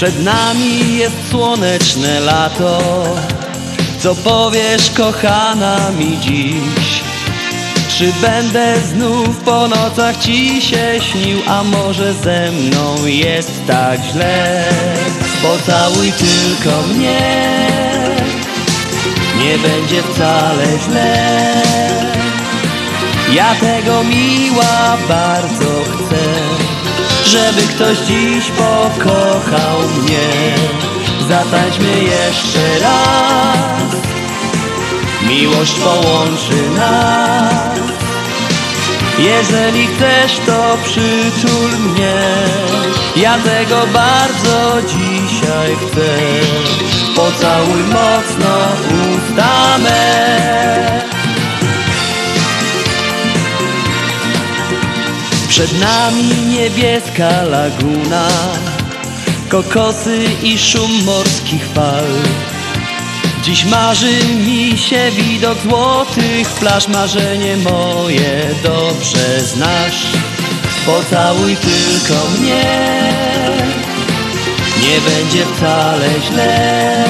Przed nami jest słoneczne lato. Co powiesz kochana mi dziś? Czy będę znów po nocach ci się śnił A może ze mną jest tak źle? Pocałuj tylko mnie. Nie będzie wcale źle. Ja tego miła bardzo chcę żeby ktoś dziś pokochał mnie. Zatańczmy jeszcze raz. Miłość połączy nas. Jeżeli chcesz to przytul mnie. Ja tego bardzo dzisiaj chcę. Pocałuj mocno usta me Przed nami niebieska laguna Kokosy i szum morskich fal. Dziś marzy mi się widok złotych plaż Marzenie moje dobrze znasz. Pocałuj tylko mnie Nie będzie wcale źle.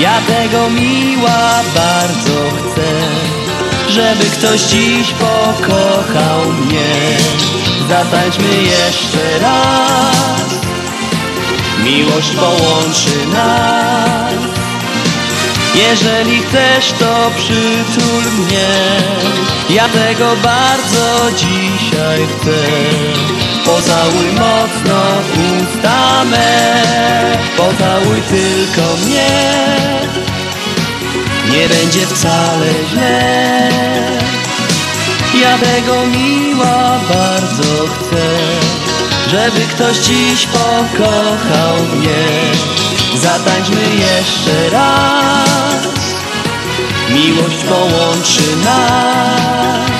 Ja tego miła bardzo chcę żeby ktoś dziś pokochał Zatańczmy jeszcze raz. Miłość połączy nas. Jeżeli chcesz to przytul mnie. Ja tego bardzo dzisiaj chcę. Pocałuj mocno usta me tylko mnie. Nie będzie wcale źle. Ja tego miła bardzo chcę Żeby ktoś dziś pokochał mnie. Zatańczmy jeszcze raz. Miłość połączy nas.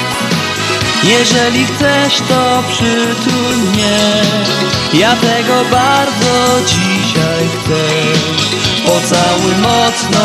Jeżeli chcesz to przytul mnie. Ja tego bardzo dzisiaj chcę. Pocałuj mocno